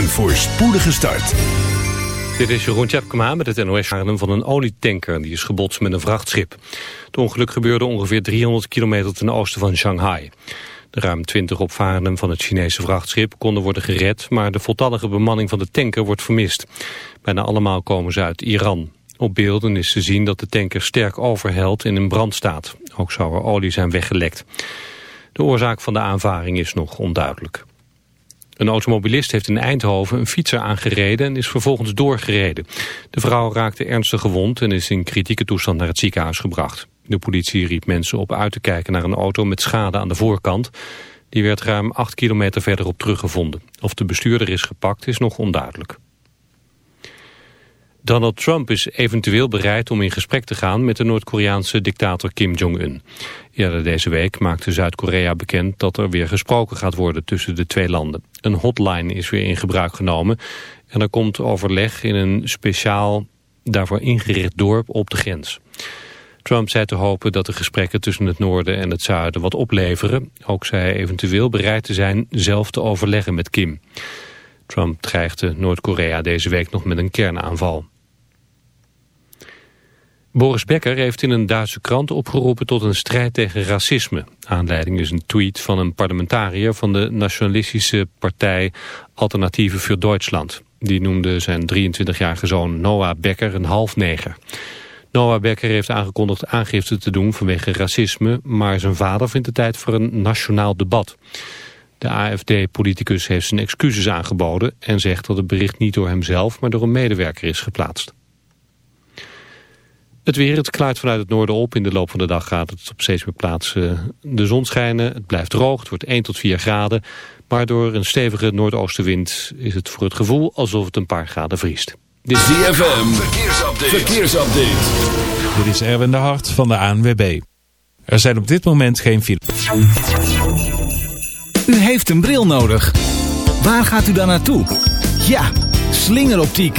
Een voorspoedige start. Dit is Jeroen Tjepkema met het nos van een olietanker. Die is gebotst met een vrachtschip. Het ongeluk gebeurde ongeveer 300 kilometer ten oosten van Shanghai. De ruim 20 opvarenden van het Chinese vrachtschip konden worden gered... maar de voltallige bemanning van de tanker wordt vermist. Bijna allemaal komen ze uit Iran. Op beelden is te zien dat de tanker sterk overhelt in een brand staat. Ook zou er olie zijn weggelekt. De oorzaak van de aanvaring is nog onduidelijk. Een automobilist heeft in Eindhoven een fietser aangereden en is vervolgens doorgereden. De vrouw raakte ernstig gewond en is in kritieke toestand naar het ziekenhuis gebracht. De politie riep mensen op uit te kijken naar een auto met schade aan de voorkant. Die werd ruim 8 kilometer verderop teruggevonden. Of de bestuurder is gepakt is nog onduidelijk. Donald Trump is eventueel bereid om in gesprek te gaan met de Noord-Koreaanse dictator Kim Jong-un. Eerder deze week maakte Zuid-Korea bekend dat er weer gesproken gaat worden tussen de twee landen. Een hotline is weer in gebruik genomen en er komt overleg in een speciaal daarvoor ingericht dorp op de grens. Trump zei te hopen dat de gesprekken tussen het noorden en het zuiden wat opleveren. Ook zei hij eventueel bereid te zijn zelf te overleggen met Kim. Trump dreigde Noord-Korea deze week nog met een kernaanval. Boris Becker heeft in een Duitse krant opgeroepen tot een strijd tegen racisme. Aanleiding is een tweet van een parlementariër van de nationalistische partij Alternatieve voor Duitsland. Die noemde zijn 23-jarige zoon Noah Becker een halfneger. Noah Becker heeft aangekondigd aangifte te doen vanwege racisme, maar zijn vader vindt het tijd voor een nationaal debat. De AFD-politicus heeft zijn excuses aangeboden en zegt dat het bericht niet door hemzelf, maar door een medewerker is geplaatst. Het weer, het klaart vanuit het noorden op. In de loop van de dag gaat het op steeds meer plaatsen de zon schijnen. Het blijft droog, het wordt 1 tot 4 graden. Maar door een stevige noordoostenwind is het voor het gevoel alsof het een paar graden vriest. Dit is ZFM, verkeersupdate. verkeersupdate. Dit is Erwin de Hart van de ANWB. Er zijn op dit moment geen files. U heeft een bril nodig. Waar gaat u dan naartoe? Ja, slingeroptiek.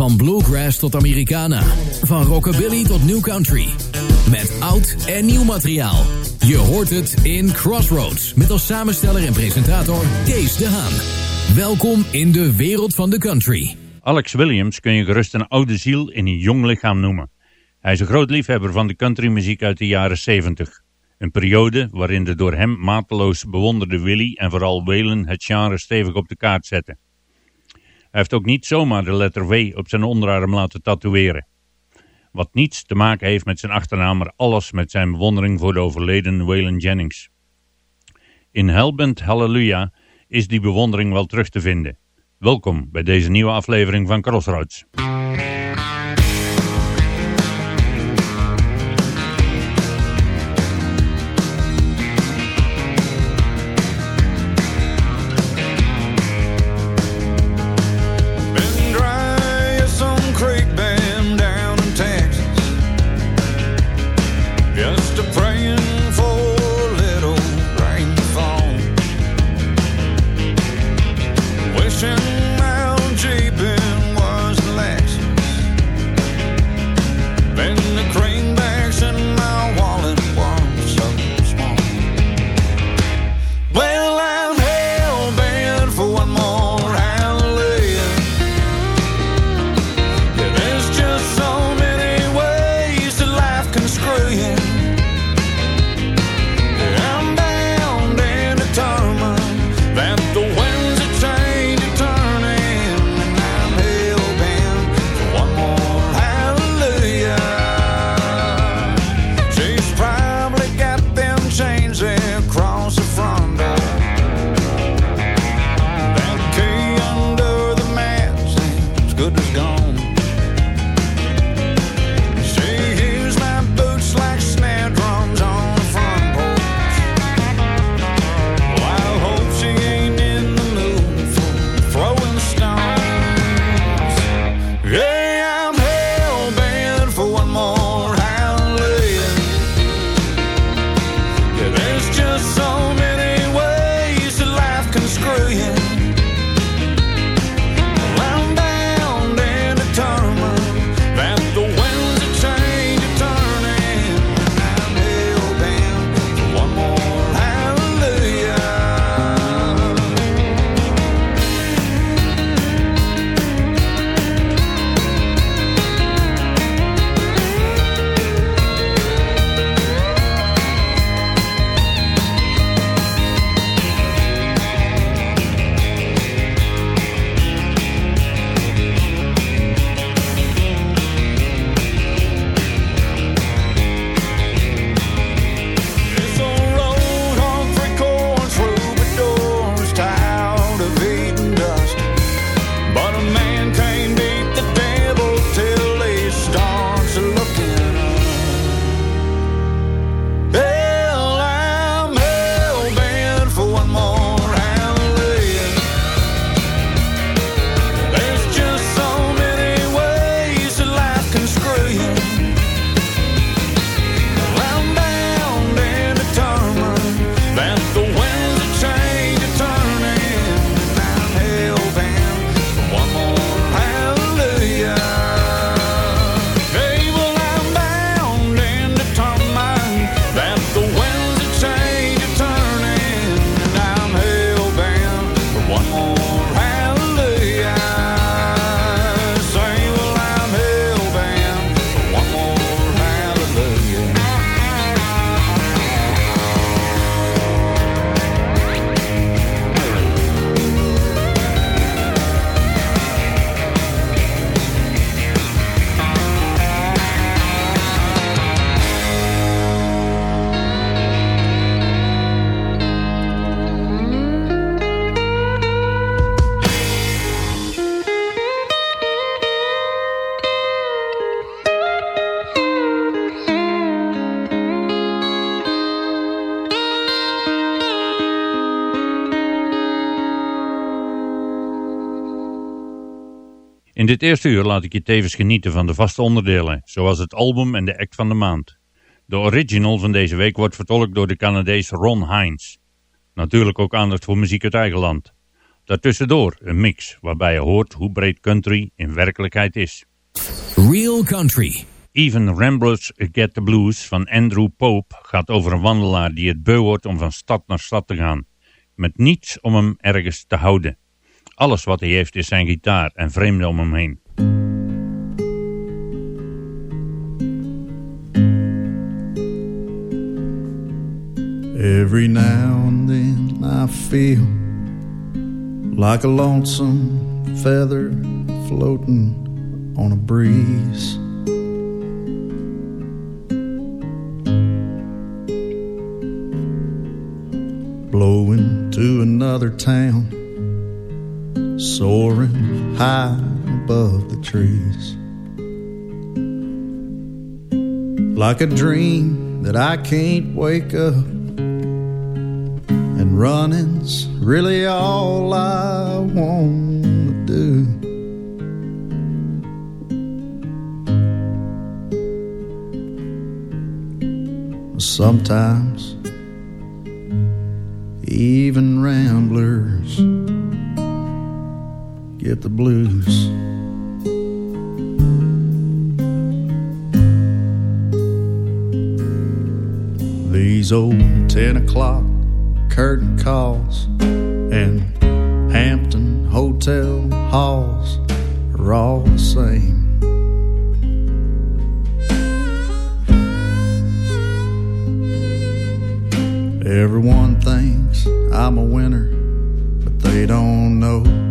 Van bluegrass tot Americana. Van rockabilly tot new country. Met oud en nieuw materiaal. Je hoort het in Crossroads. Met als samensteller en presentator Kees de Haan. Welkom in de wereld van de country. Alex Williams kun je gerust een oude ziel in een jong lichaam noemen. Hij is een groot liefhebber van de countrymuziek uit de jaren 70. Een periode waarin de door hem mateloos bewonderde Willie en vooral Waylon het genre stevig op de kaart zetten. Hij heeft ook niet zomaar de letter W op zijn onderarm laten tatoeëren. Wat niets te maken heeft met zijn achternaam, maar alles met zijn bewondering voor de overleden Waylon Jennings. In Hellbent Hallelujah is die bewondering wel terug te vinden. Welkom bij deze nieuwe aflevering van Crossroads. Dit eerste uur laat ik je tevens genieten van de vaste onderdelen, zoals het album en de act van de maand. De original van deze week wordt vertolkt door de Canadees Ron Hines. Natuurlijk ook aandacht voor muziek uit eigen land. Daartussendoor een mix waarbij je hoort hoe breed country in werkelijkheid is. Real Country Even Ramblers Get the Blues van Andrew Pope gaat over een wandelaar die het beu wordt om van stad naar stad te gaan. Met niets om hem ergens te houden. Alles wat hij heeft is zijn gitaar en vreemden om hem heen. Every now and then I feel like a lonesome feather floating on a breeze. Blowing to another town, soaring high above the trees. Like a dream that I can't wake up and running's really all I want to do. Sometimes even ramblers get the blues. These old 10 o'clock curtain calls and Hampton hotel halls are all the same. Everyone thinks I'm a winner, but they don't know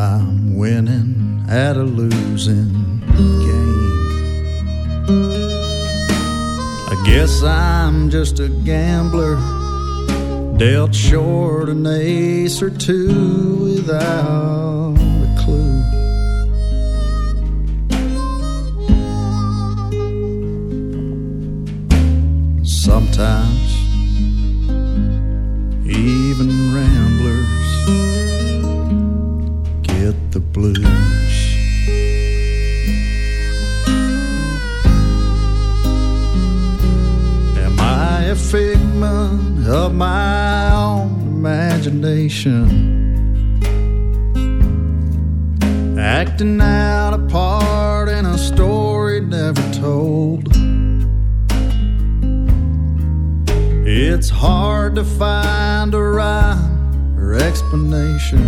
I'm winning at a losing game. I guess I'm just a gambler, dealt short an ace or two without a clue. Figment of my own imagination? Acting out a part in a story never told. It's hard to find a rhyme or explanation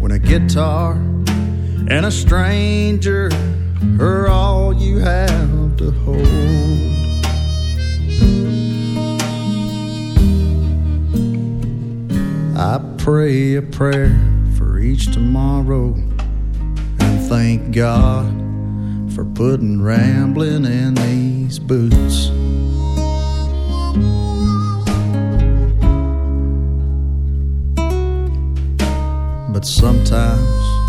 when a guitar and a stranger are all you have to hold. I pray a prayer for each tomorrow and thank God for putting rambling in these boots. But sometimes,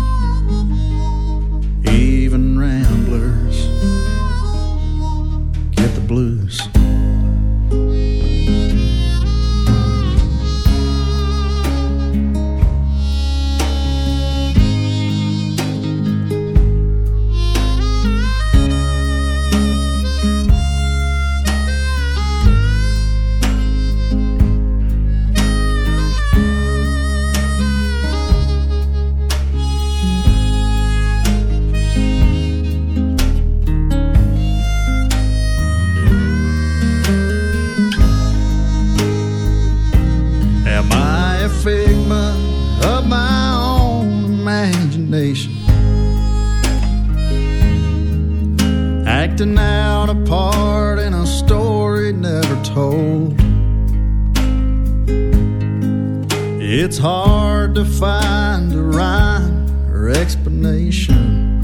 It's hard to find a rhyme or explanation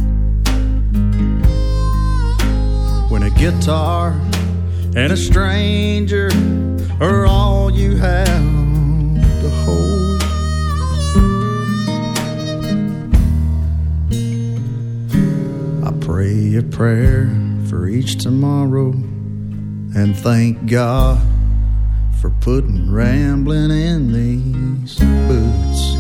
when a guitar and a stranger are all you have to hold. I pray a prayer for each tomorrow and thank God for putting rambling in these boots.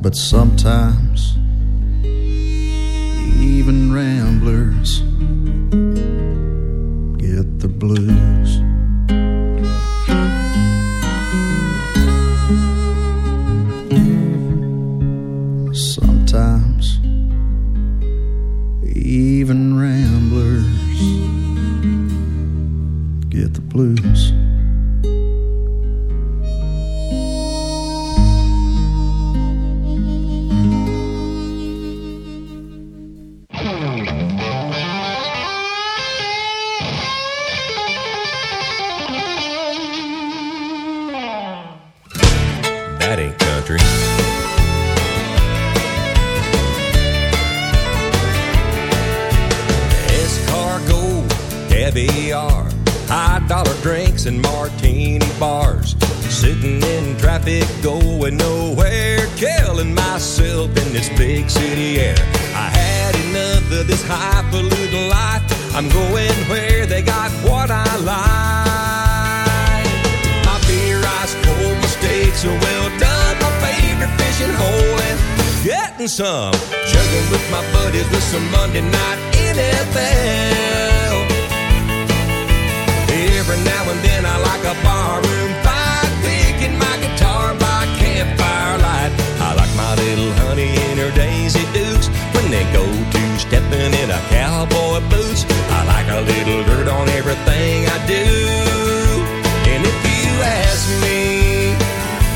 But sometimes, even ramblers get the blues. Big city air. I had enough of this highfalutin life. I'm going where they got what I like. My beer ice cold, my steaks are well done. My favorite fishing hole and getting some. Chugging with my buddies with some Monday night NFL. Every now and then I like a barroom fight, cowboy boots. I like a little dirt on everything I do. And if you ask me,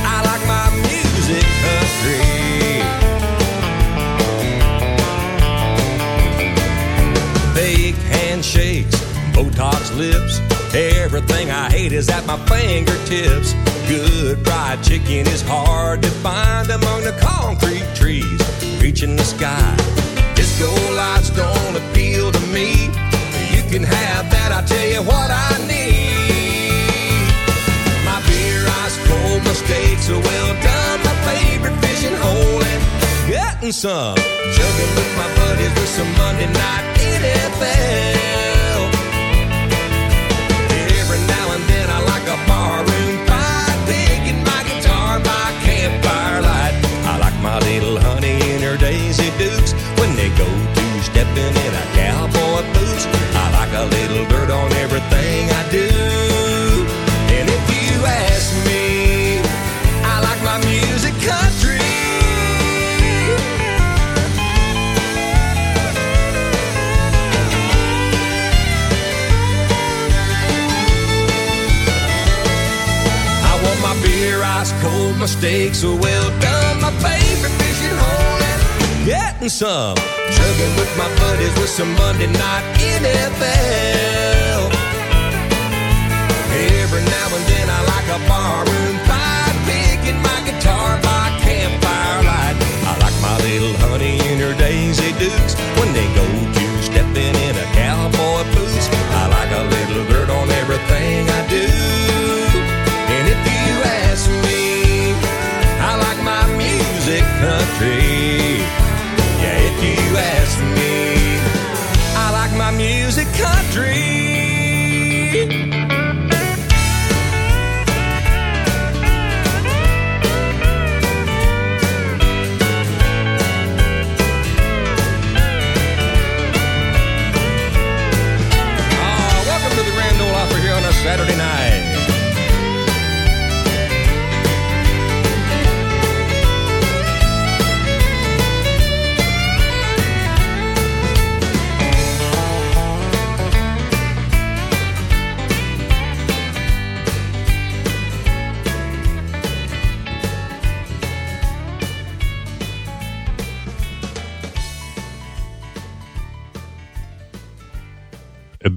I like my music country. Fake handshakes, Botox lips. Everything I hate is at my fingertips. Good fried chicken is hard to find among the concrete trees reaching the sky. Disco lights me. You can have that, I tell you what I need. My beer ice cold, my steaks are well done. My favorite fishing hole and getting some. Chugging with my buddies with some Monday night NFL. Every now and then I like a barroom fight, picking my guitar by campfire light. I like my little honey in her Daisy Dukes when they go to stepping in a cowboy a little dirt on everything I do. And if you ask me, I like my music country. I want my beer ice cold, my steaks are well done, my favorite getting some. Chugging with my buddies with some Monday night NFL. Every now and then I like a barroom fight, picking my guitar by campfire light. I like my little honey in her Daisy Dukes when they go music country.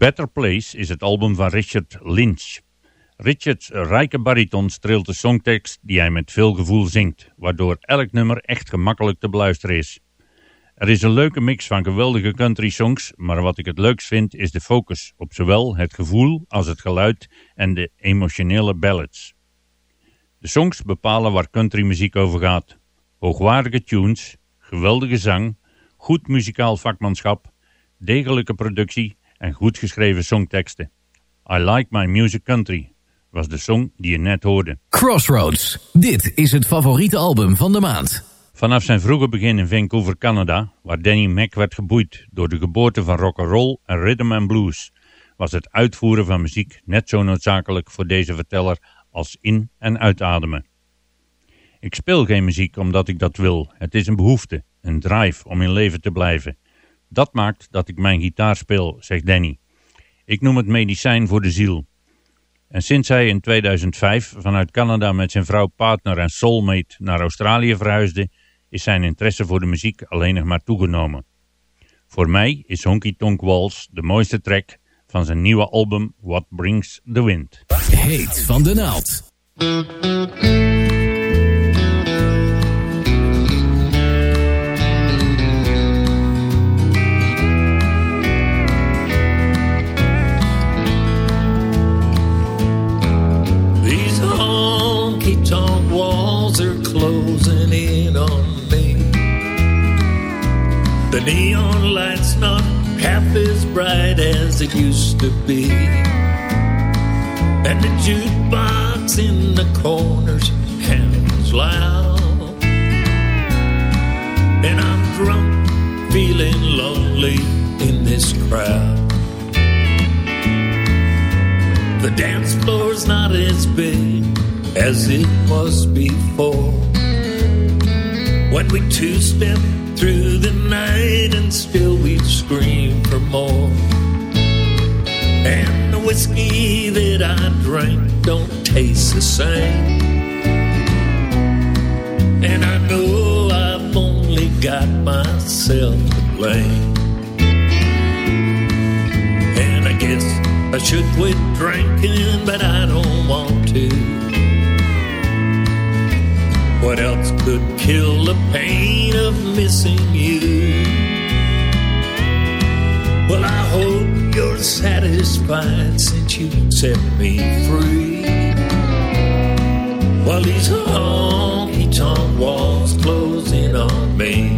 Better Place is het album van Richard Lynch. Richards rijke bariton streelt de songtekst die hij met veel gevoel zingt, waardoor elk nummer echt gemakkelijk te beluisteren is. Er is een leuke mix van geweldige country songs, maar wat ik het leukst vind is de focus op zowel het gevoel als het geluid en de emotionele ballads. De songs bepalen waar countrymuziek over gaat. Hoogwaardige tunes, geweldige zang, goed muzikaal vakmanschap, degelijke productie en goed geschreven songteksten. I Like My Music Country was de song die je net hoorde. Crossroads. Dit is het favoriete album van de maand. Vanaf zijn vroege begin in Vancouver, Canada, waar Danny Mac werd geboeid door de geboorte van rock'n'roll en rhythm and blues, was het uitvoeren van muziek net zo noodzakelijk voor deze verteller als in- en uitademen. Ik speel geen muziek omdat ik dat wil. Het is een behoefte, een drive om in leven te blijven. Dat maakt dat ik mijn gitaar speel, zegt Danny. Ik noem het medicijn voor de ziel. En sinds hij in 2005 vanuit Canada met zijn vrouw, partner en soulmate naar Australië verhuisde, is zijn interesse voor de muziek alleen nog maar toegenomen. Voor mij is Honky Tonk Waltz de mooiste track van zijn nieuwe album What Brings the Wind. Heet van de naald. Neon light's not half as bright as it used to be. And the jukebox in the corners hammers loud. And I'm drunk, feeling lonely in this crowd. The dance floor's not as big as it was before. When we two step through the night and still we scream for more. And the whiskey that I drank don't taste the same. And I know I've only got myself to blame. And I guess I should quit drinking, but I don't want to. What else could kill the pain of missing you? Well, I hope you're satisfied since you set me free. While these honky tonk walls close in on me.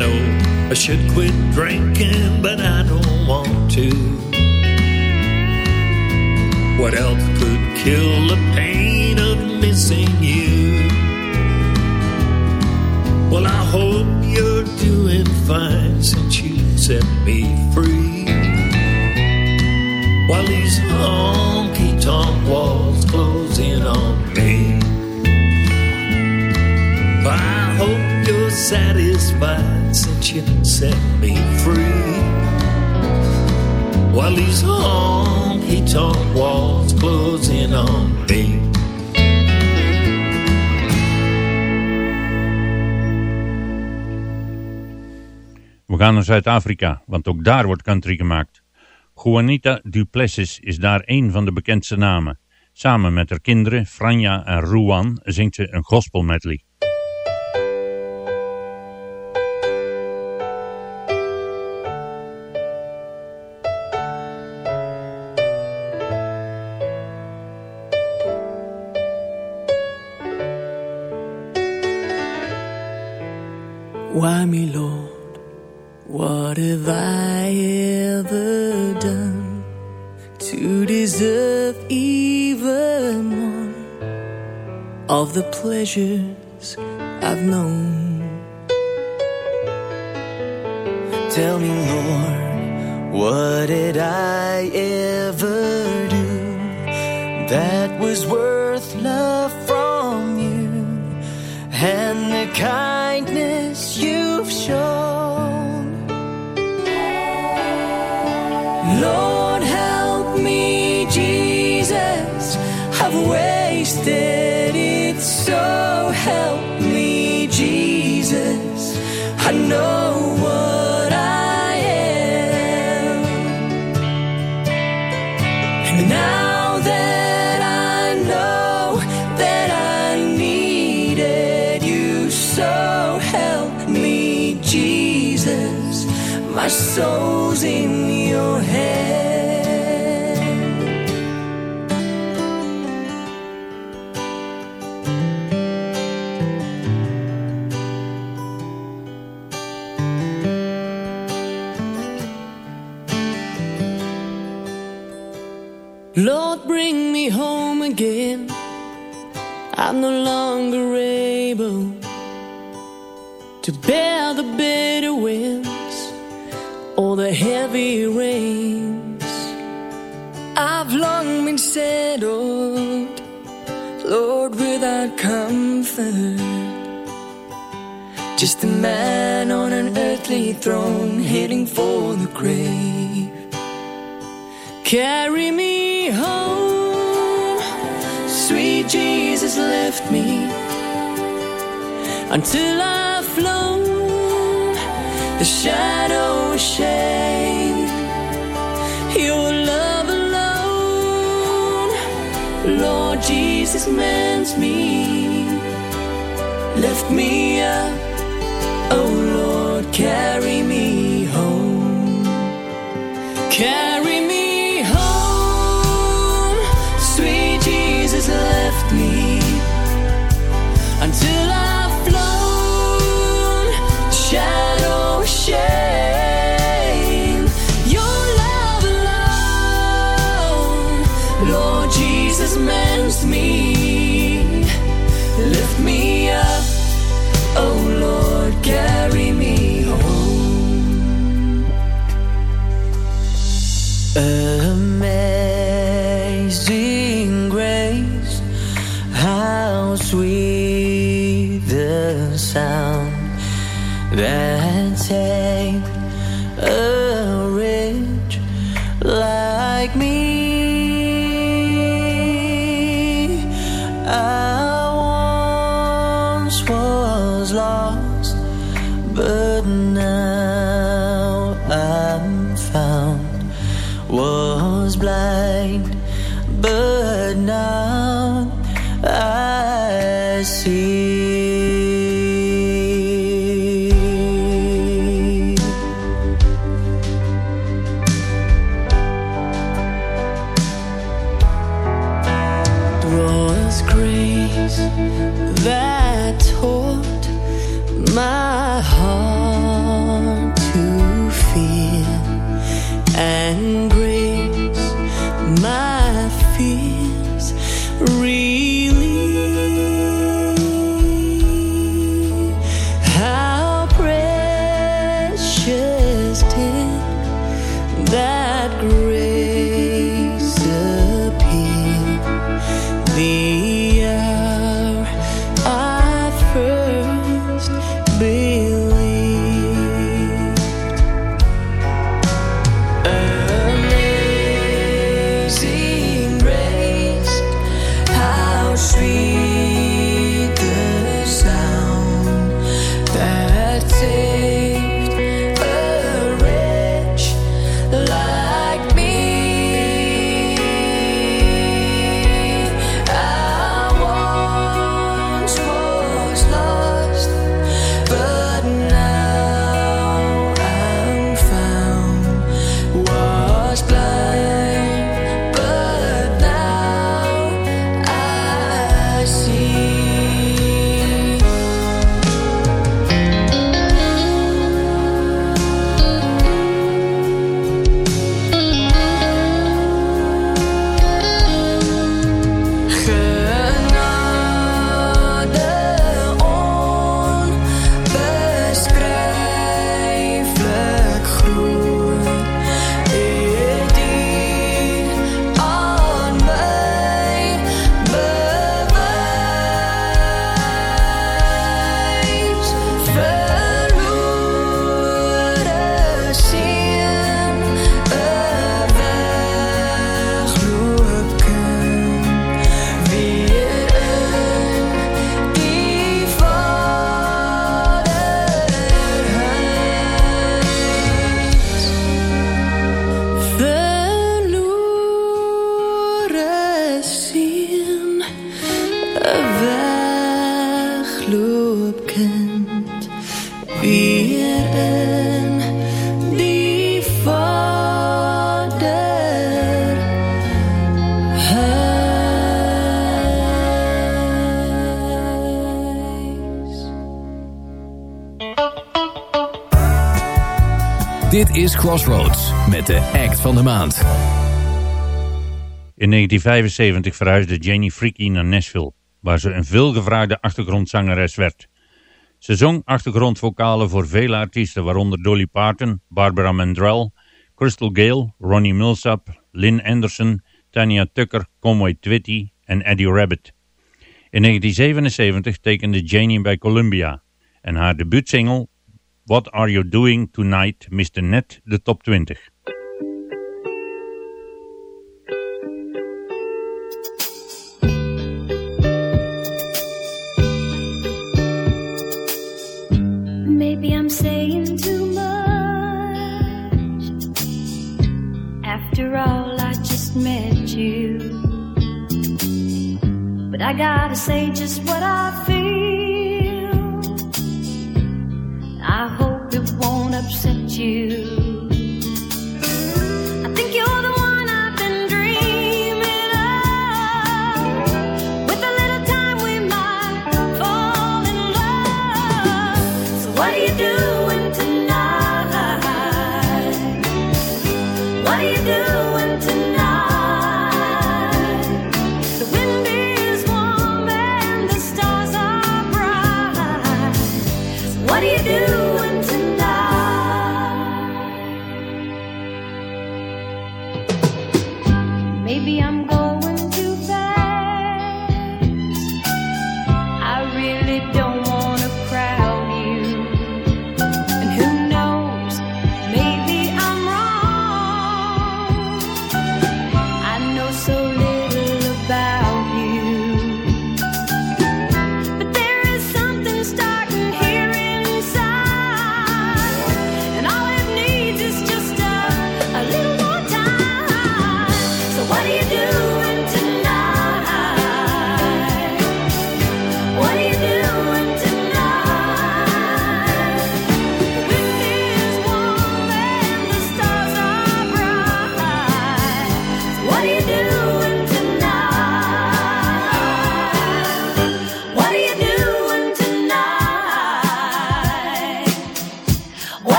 Know I should quit drinking, but I don't want to. What else could kill the pain of missing you? Well, I hope you're doing fine since you set me free. While these honky tonk walls close in on me. I hope you're satisfied since you set me free. While these tonk walls on me. We gaan naar Zuid-Afrika, want ook daar wordt country gemaakt. Juanita Duplessis is daar een van de bekendste namen. Samen met haar kinderen, Franja en Ruan, zingt ze een gospel medley. Why me, Lord? What have I ever done to deserve even one of the pleasures I've known? Tell me, Lord, what did I ever do that was worth love from you and the kindness Lord, help me, Jesus. I've wasted it, so help me, Jesus. I know what I am. And now that I know that I needed you, so help me, Jesus. My soul's in I'm no longer able to bear the bitter winds or the heavy rains. I've long been settled, Lord, without comfort. Just a man on an earthly throne heading for the grave. Carry me home, sweet Jesus left me until I've flown the shadow of shame. Your love alone, Lord Jesus, mends me, lift me up. Oh Lord, carry me home, carry until I've Dit is Crossroads met de act van de maand. In 1975 verhuisde Jenny Freaky naar Nashville, waar ze een veelgevraagde achtergrondzangeres werd. Ze zong achtergrondvocalen voor vele artiesten, waaronder Dolly Parton, Barbara Mandrell, Crystal Gale, Ronnie Milsap, Lynn Anderson, Tanya Tucker, Conway Twitty en Eddie Rabbit. In 1977 tekende Janie bij Columbia en haar debuutsingle What Are You Doing Tonight Mr. net The top 20. Maybe I'm saying too much After all, I just met you But I gotta say just what I feel I hope it won't upset you.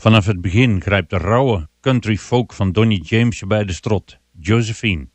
Vanaf het begin grijpt de rauwe country folk van Donny James bij de strot, Josephine.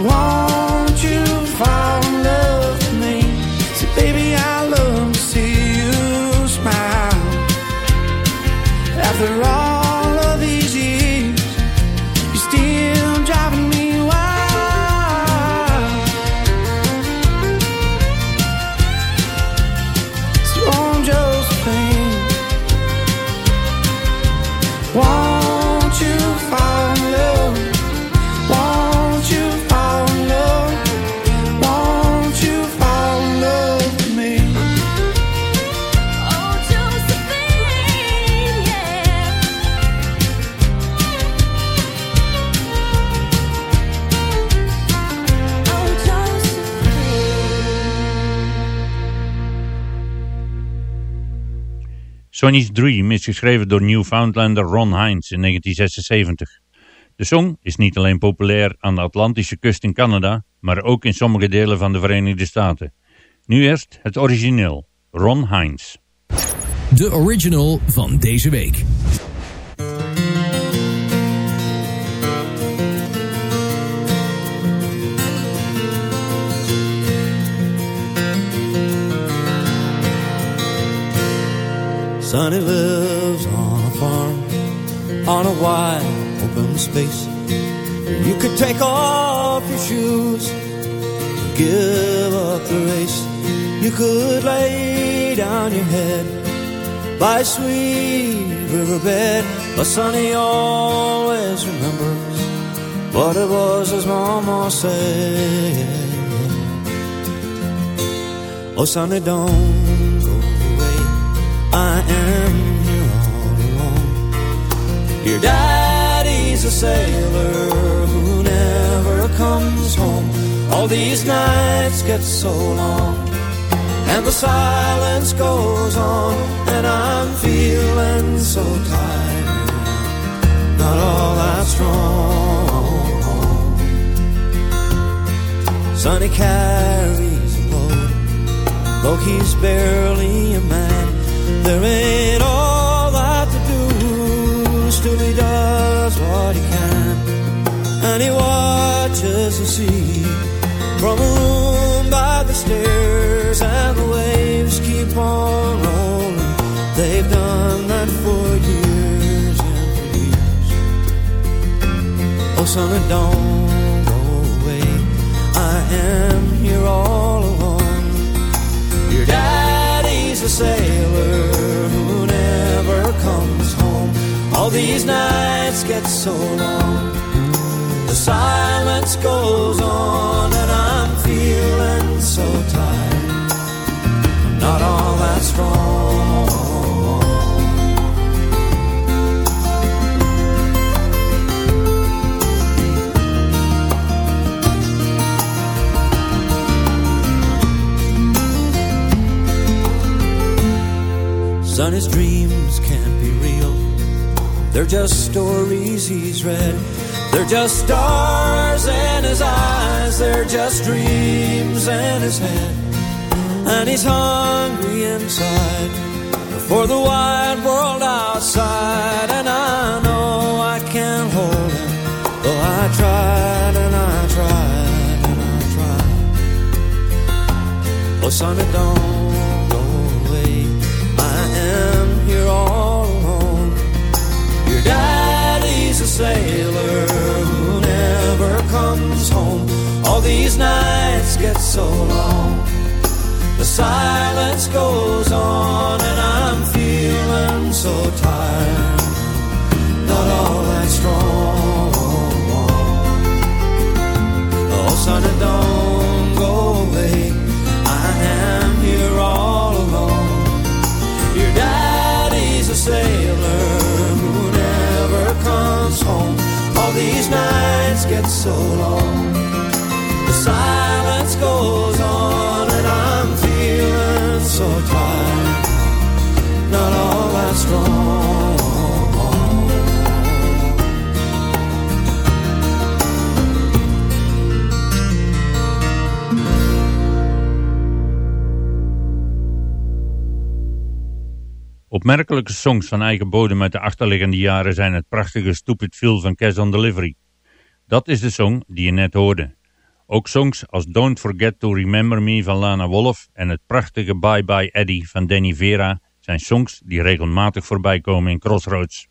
So Sonny's Dream is geschreven door Newfoundlander Ron Hines in 1976. De song is niet alleen populair aan de Atlantische kust in Canada, maar ook in sommige delen van de Verenigde Staten. Nu eerst het origineel, Ron Hines. De original van deze week. Sonny lives on a farm on a wide open space. You could take off your shoes, give up the race. You could lay down your head by a sweet riverbed. But Sonny always remembers what it was his mama said. Oh, Sonny, don't go away. I a sailor who never comes home. All these nights get so long, and the silence goes on, and I'm feeling so tired. Not all that strong. Sonny carries a load, though he's barely a man. There ain't all And he watches the sea from a room by the stairs, and the waves keep on rolling. They've done that for years and for years. Oh, son, don't go away. I am here all alone. Your daddy's a sailor who never comes home. All these nights get so long. Silence goes on, and I'm feeling so tired. Not all that strong. Sonny's dreams can't be real. They're just stories he's read. They're just stars in his eyes. They're just dreams in his head. And he's hungry inside for the wide world outside. And I know I can't hold him. Though I tried and I tried and I tried. Oh, Sonny, don't these nights get so long. The silence goes on, and I'm feeling so tired. Not all that strong. Oh, son, don't go away. I am here all alone. Your daddy's a sailor who never comes home. All these nights get so long. silence goes on and I'm feeling so tired, not. Opmerkelijke songs van eigen bodem uit de achterliggende jaren zijn het prachtige Stupid Feel van Cash on Delivery. Dat is de song die je net hoorde. Ook songs als Don't Forget to Remember Me van Lana Wolf en het prachtige Bye Bye Eddie van Danny Vera zijn songs die regelmatig voorbij komen in Crossroads.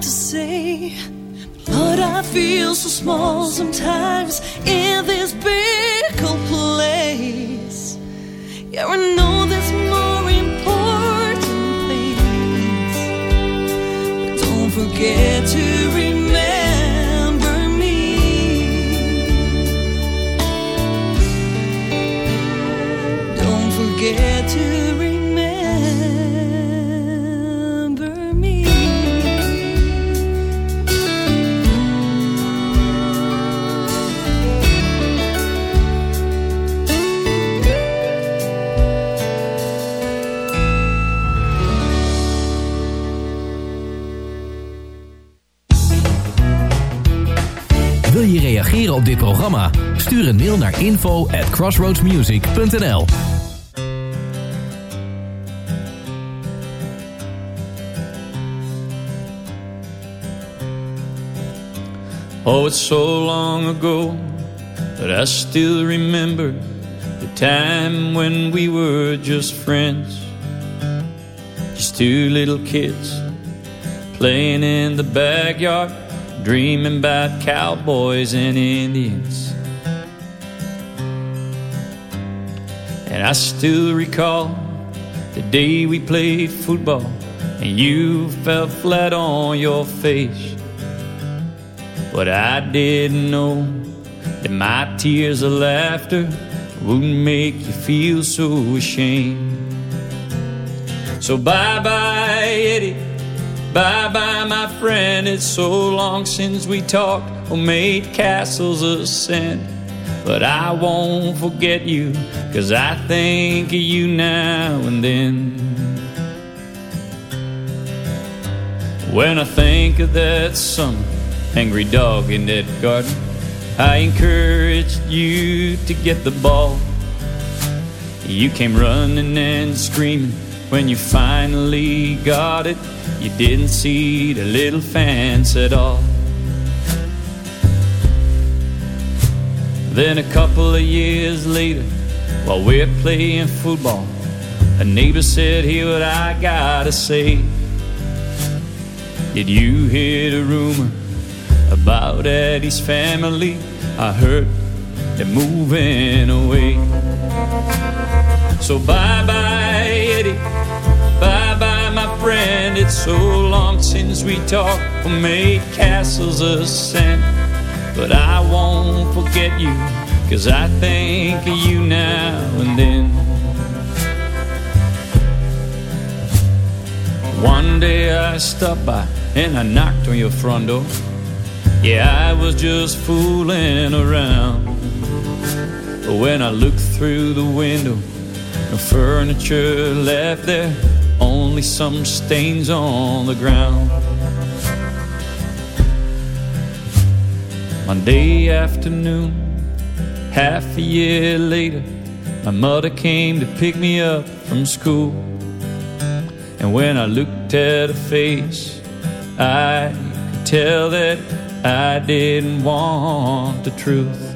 To say. Lord, I feel so small sometimes in this big old place. Yeah, I know there's more important things. But don't forget to reageren op dit programma? Stuur een mail naar info at crossroadsmusic.nl Oh, it's so long ago, but I still remember the time when we were just friends. Just two little kids playing in the backyard, dreaming about cowboys and Indians. And I still recall the day we played football and you fell flat on your face. But I didn't know that my tears of laughter wouldn't make you feel so ashamed. So bye bye, Eddie. Bye bye, my friend. It's so long since we talked or made castles of sand. But I won't forget you, cause I think of you now and then. When I think of that summer, angry dog in that garden, I encouraged you to get the ball. You came running and screaming when you finally got it. You didn't see the little fence at all. Then a couple of years later, while we're playing football, a neighbor said, Hear what I gotta say. Did you hear the rumor about Eddie's family? I heard they're moving away. So bye bye. Bye bye, my friend. It's so long since we talked or made castles of sand. But I won't forget you, cause I think of you now and then. One day I stopped by and I knocked on your front door. Yeah, I was just fooling around. But when I looked through the window, no furniture left there, only some stains on the ground. Monday afternoon, half a year later, my mother came to pick me up from school. And when I looked at her face, I could tell that I didn't want the truth.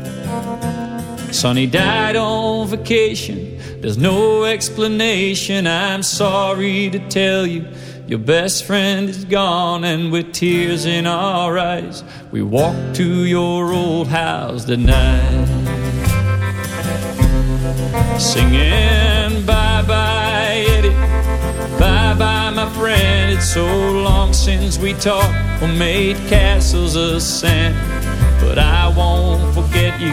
Sonny died on vacation, There's no explanation, I'm sorry to tell you. Your best friend is gone, and with tears in our eyes, we walk to your old house tonight. Singing bye bye, Eddie. Bye bye, my friend. It's so long since we talked or made castles of sand. But I won't forget you,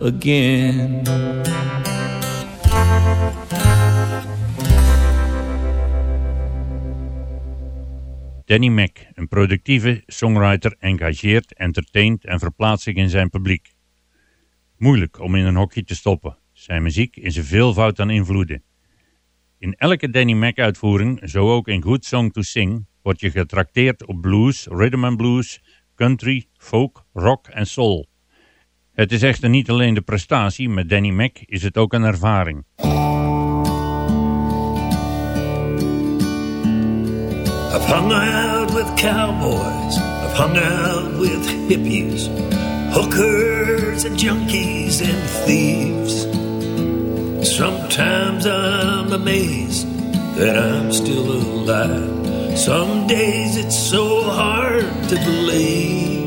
again. Danny Mac, een productieve songwriter, engageert, entertaint en verplaatst zich in zijn publiek. Moeilijk om in een hokje te stoppen. Zijn muziek is een veelvoud aan invloeden. In elke Danny Mac uitvoering, zo ook in Good Song to Sing, word je getrakteerd op blues, rhythm and blues, country, folk, rock en soul. Het is echter niet alleen de prestatie, met Danny Mac is het ook een ervaring. I've hung out with cowboys. I've hung out with hippies, hookers and junkies and thieves. Sometimes I'm amazed that I'm still alive. Some days it's so hard to believe.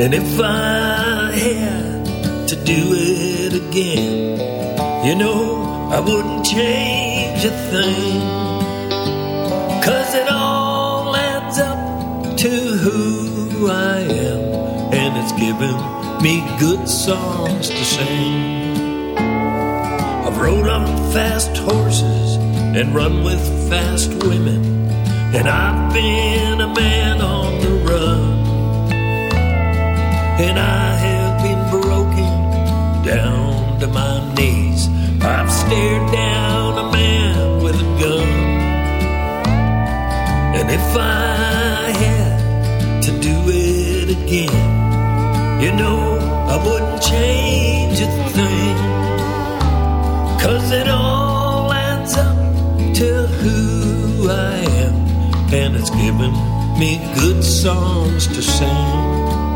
And if I had to do it again, you know, I wouldn't change a thing. Cause it all adds up to who I am, and it's given me good songs to sing. I've rode on fast horses and run with fast women, and I've been a man on the run. And I have been broken down to my knees. I've stared down a man with a gun. And if I had to do it again, you know, I wouldn't change a thing. Cause it all adds up to who I am. And it's given me good songs to sing.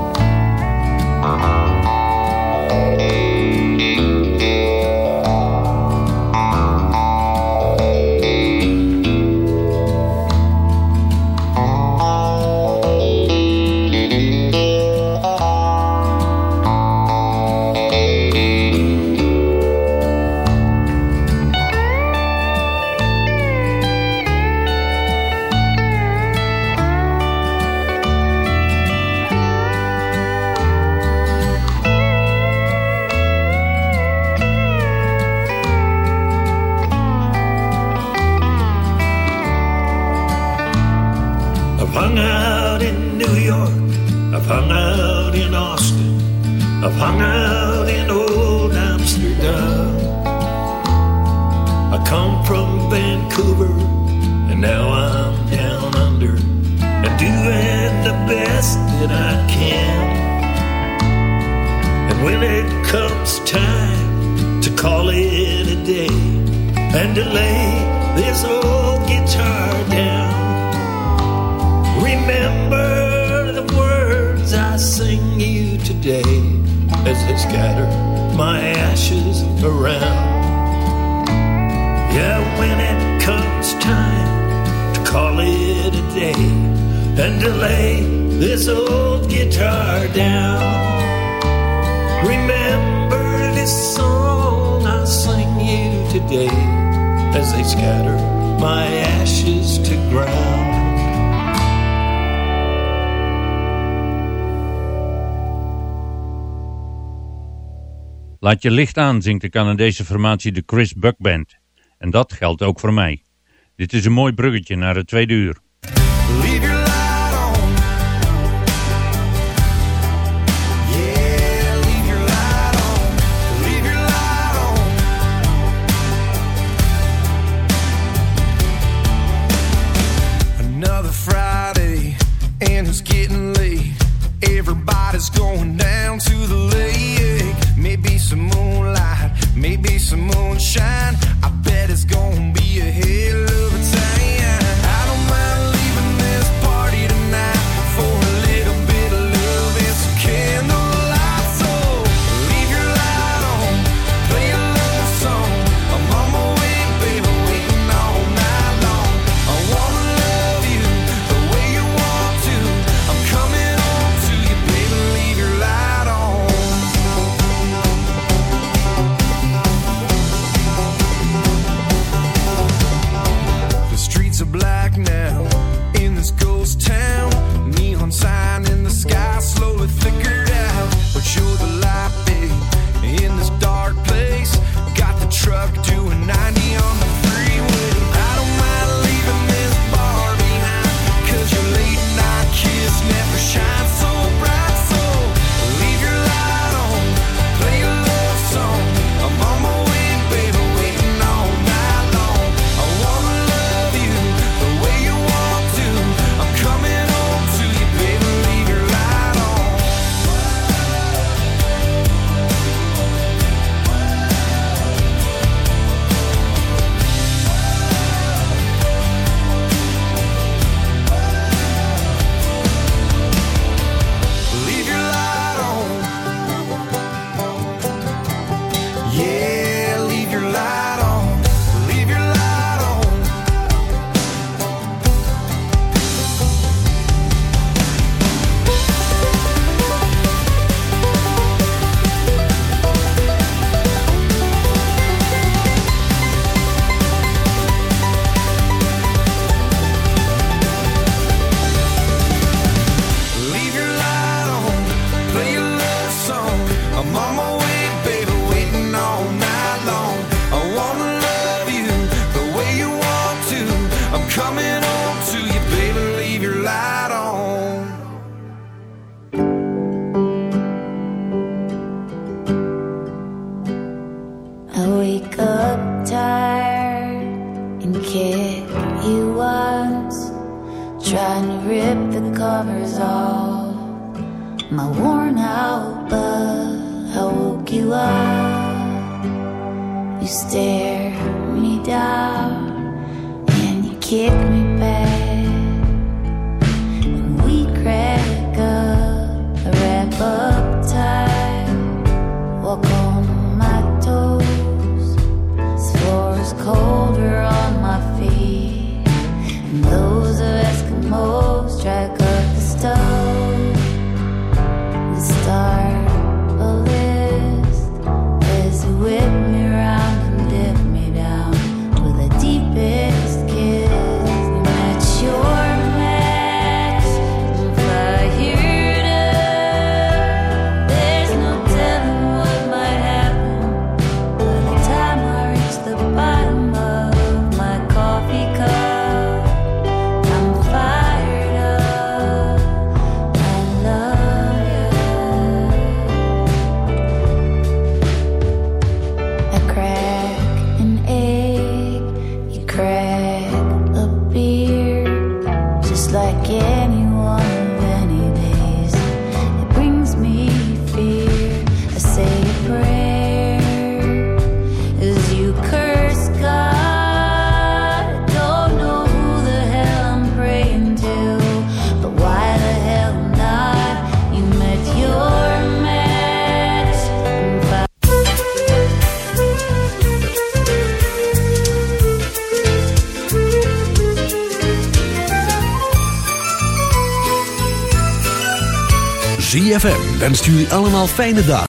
To lay this old guitar down. Remember the words I sing you today as they scatter my ashes around. Yeah, when it comes time to call it a day and to lay this old guitar down. Remember this song I sing you today as they scatter my ashes to ground. Laat je licht aan, zingt de Canadese formatie de Chris Buck Band. En dat geldt ook voor mij. Dit is een mooi bruggetje naar het tweede uur. shine. trying to rip the covers off my worn out but I woke you up. You stare me down and you kick me back. wenst je allemaal fijne dagen.